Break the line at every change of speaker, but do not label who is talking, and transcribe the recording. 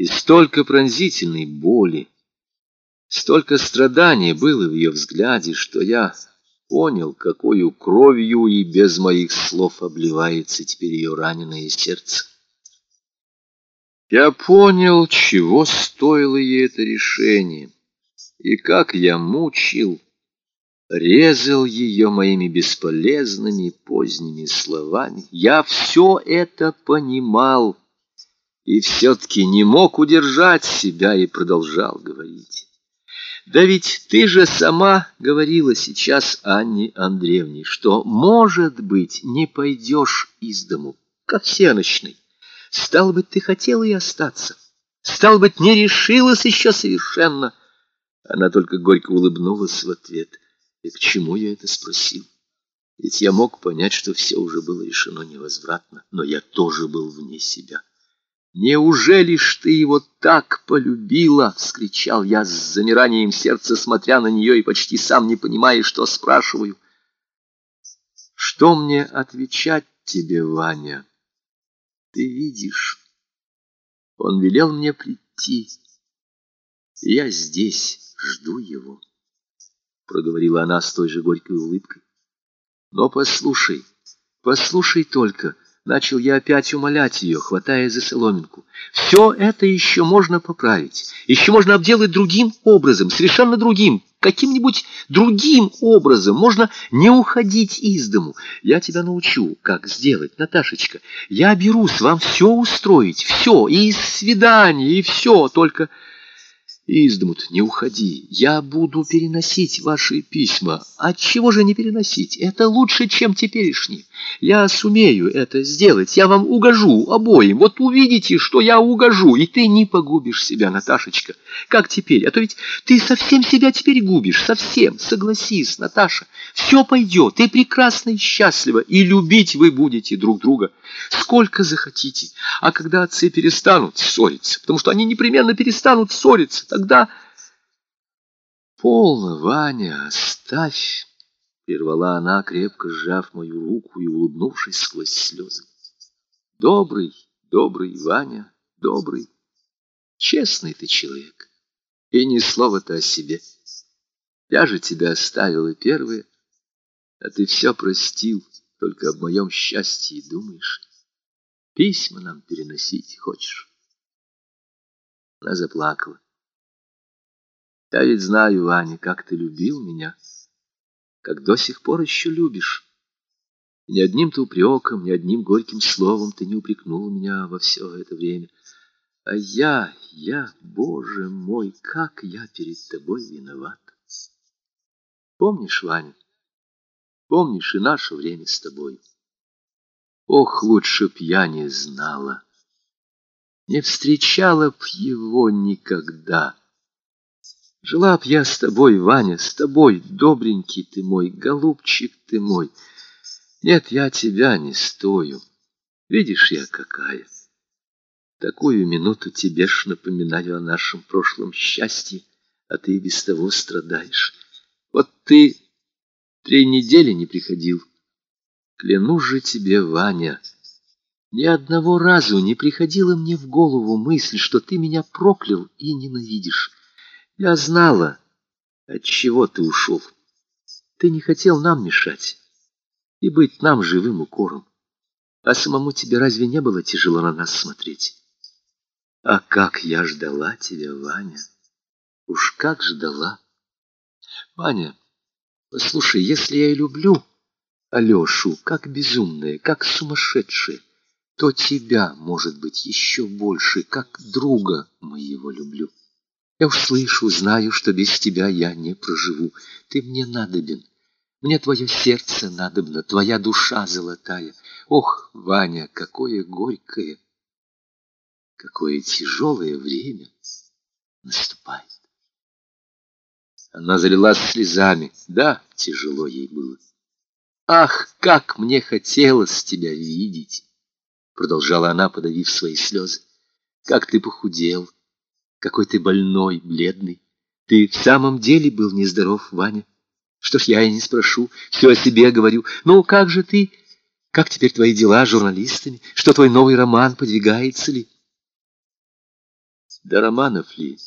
И столько пронзительной боли, столько страданий было в ее взгляде, что я понял, какую кровью и без моих слов обливается теперь ее раненое сердце. Я понял, чего стоило ей это решение, и как я мучил, резал ее моими бесполезными поздними словами. Я все это понимал и все-таки не мог удержать себя и продолжал говорить. Да ведь ты же сама говорила сейчас Анне Андреевне, что, может быть, не пойдешь из дому, как всеночный. Стал быть, ты хотела и остаться. Стал быть, не решилась еще совершенно. Она только горько улыбнулась в ответ — и к чему я это спросил? Ведь я мог понять, что все уже было решено невозвратно, но я тоже был вне себя. «Неужели ж ты его так полюбила?» — вскричал я с замиранием сердца, смотря на нее и почти сам не понимая, что спрашиваю. «Что мне отвечать тебе, Ваня? Ты видишь, он велел мне прийти, я здесь жду его» проговорила она с той же горькой улыбкой. Но послушай, послушай только, начал я опять умолять ее, хватая за соломинку. Все это еще можно поправить, еще можно обделать другим образом, совершенно другим, каким-нибудь другим образом. Можно не уходить из дому. Я тебя научу, как сделать, Наташечка. Я берусь вам все устроить, все, и свидание, и все, только... Издмут, не уходи. Я буду переносить ваши письма. Отчего же не переносить? Это лучше, чем теперешние. Я сумею это сделать. Я вам угожу обоим. Вот увидите, что я угожу, и ты не погубишь себя, Наташечка. Как теперь? А то ведь ты совсем себя теперь губишь. Совсем. Согласись, Наташа. Все пойдет. Ты прекрасна и счастлива. И любить вы будете друг друга. Сколько захотите. А когда отцы перестанут ссориться, потому что они непременно перестанут ссориться, тогда... Полно, Ваня, оставь, — прервала она, крепко сжав мою руку и улыбнувшись сквозь слезы. Добрый, добрый, Ваня, добрый, честный ты человек, и ни слова-то о себе. Я же тебя оставила первое, а ты все простил, только об моем счастье думаешь. Письма нам переносить хочешь? Она заплакала. Я ведь знаю, Ваня, как ты любил меня, как до сих пор еще любишь. ни одним-то упреком, ни одним горьким словом ты не упрекнул меня во все это время. А я, я, Боже мой, как я перед тобой виноват. Помнишь, Ваня, помнишь и наше время с тобой? Ох, лучше б я не знала, не встречала б его никогда. Жила б я с тобой, Ваня, с тобой, добренький ты мой, голубчик ты мой. Нет, я тебя не стою. Видишь, я какая. Такую минуту тебе ж напоминаю о нашем прошлом счастье, а ты и без того страдаешь. Вот ты три недели не приходил. Клянусь же тебе, Ваня, ни одного разу не приходила мне в голову мысль, что ты меня проклял и ненавидишь. Я знала, от чего ты ушел. Ты не хотел нам мешать и быть нам живым укором. А самому тебе разве не было тяжело на нас смотреть? А как я ждала тебя, Ваня! Уж как ждала! Ваня, послушай, если я и люблю Алешу, как безумная, как сумасшедшая, то тебя, может быть, еще больше, как друга моего люблю. Я уж слышу, знаю, что без тебя я не проживу. Ты мне надобен. Мне твое сердце надобно, твоя душа золотая. Ох, Ваня, какое горькое, какое тяжелое время наступает. Она залилась слезами. Да, тяжело ей было. Ах, как мне хотелось тебя видеть! Продолжала она, подавив свои слезы. Как ты похудел! Какой ты больной, бледный. Ты в самом деле был нездоров, Ваня. Что ж, я и не спрошу, все о себе говорю. Ну, как же ты? Как теперь твои дела с журналистами? Что твой новый роман, подвигается ли? До романов ли?